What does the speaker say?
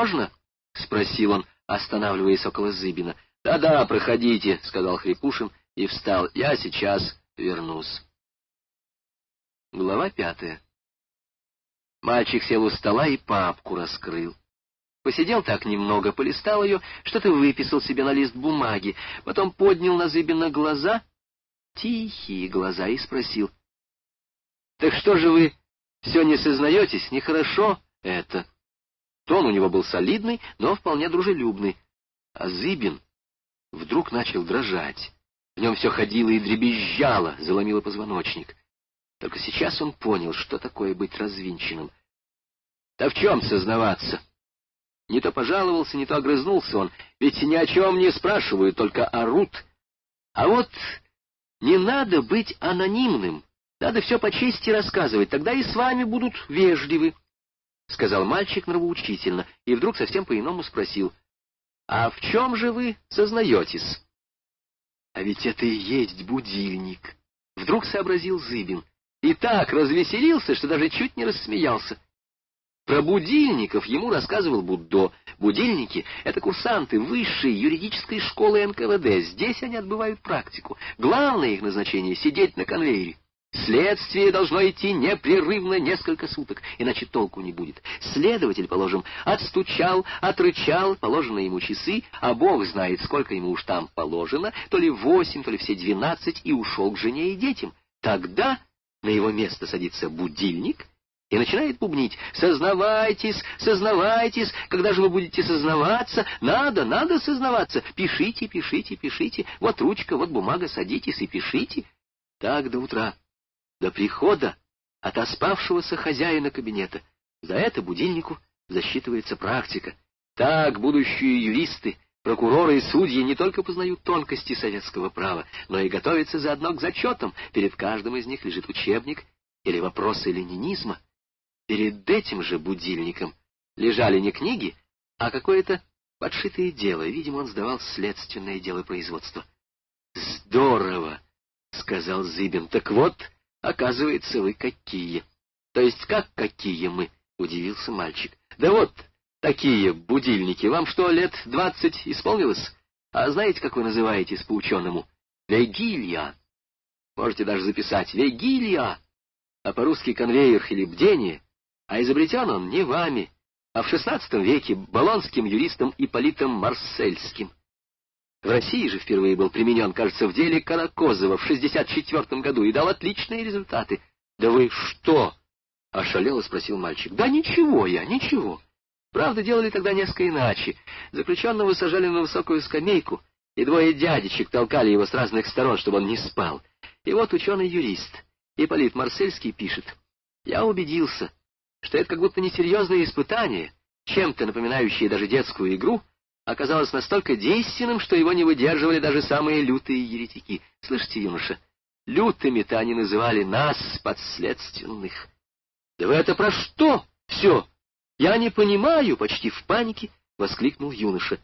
можно? — спросил он, останавливаясь около Зыбина. «Да — Да-да, проходите, — сказал Хрипушин и встал. — Я сейчас вернусь. Глава пятая Мальчик сел у стола и папку раскрыл. Посидел так немного, полистал ее, что-то выписал себе на лист бумаги, потом поднял на Зыбина глаза, тихие глаза, и спросил. — Так что же вы все не сознаетесь? Нехорошо это. Тон у него был солидный, но вполне дружелюбный. А Зыбин вдруг начал дрожать. В нем все ходило и дребезжало, заломило позвоночник. Только сейчас он понял, что такое быть развинченным. Да в чем сознаваться? Не то пожаловался, не то огрызнулся он, ведь ни о чем не спрашивают, только орут. А вот не надо быть анонимным, надо все по чести рассказывать, тогда и с вами будут вежливы, — сказал мальчик нравоучительно, и вдруг совсем по-иному спросил, — А в чем же вы сознаетесь? — А ведь это и есть будильник, — вдруг сообразил Зыбин и так развеселился, что даже чуть не рассмеялся. Про будильников ему рассказывал Буддо. Будильники — это курсанты высшей юридической школы НКВД. Здесь они отбывают практику. Главное их назначение — сидеть на конвейере. Следствие должно идти непрерывно несколько суток, иначе толку не будет. Следователь, положим, отстучал, отрычал положенные ему часы, а бог знает, сколько ему уж там положено, то ли восемь, то ли все двенадцать, и ушел к жене и детям. Тогда на его место садится будильник и начинает бубнить. «Сознавайтесь, сознавайтесь, когда же вы будете сознаваться? Надо, надо сознаваться. Пишите, пишите, пишите. Вот ручка, вот бумага, садитесь и пишите». Так до утра, до прихода отоспавшегося хозяина кабинета. За это будильнику засчитывается практика. Так будущие юристы Прокуроры и судьи не только познают тонкости советского права, но и готовятся заодно к зачетам. Перед каждым из них лежит учебник или вопросы ленинизма. Перед этим же будильником лежали не книги, а какое-то подшитое дело. Видимо, он сдавал следственное дело производства. «Здорово!» — сказал Зыбин. «Так вот, оказывается, вы какие!» «То есть как какие мы?» — удивился мальчик. «Да вот, Такие будильники. Вам что, лет двадцать исполнилось? А знаете, как вы называетесь по-ученому? Вегилья. Можете даже записать Вегилья. А по-русски конвейер или бдение. А изобретен он не вами, а в шестнадцатом веке болонским юристом Ипполитом Марсельским. В России же впервые был применен, кажется, в деле Каракозова в шестьдесят четвертом году и дал отличные результаты. — Да вы что? — ошалело спросил мальчик. — Да ничего я, ничего. Правда, делали тогда несколько иначе. Заключенного сажали на высокую скамейку, и двое дядечек толкали его с разных сторон, чтобы он не спал. И вот ученый-юрист, Ипполит Марсельский, пишет. «Я убедился, что это как будто несерьезное испытание, чем-то напоминающее даже детскую игру, оказалось настолько действенным, что его не выдерживали даже самые лютые еретики. Слышите, юноша, лютыми-то они называли нас, подследственных». «Да вы это про что? Все!» «Я не понимаю!» — почти в панике воскликнул юноша.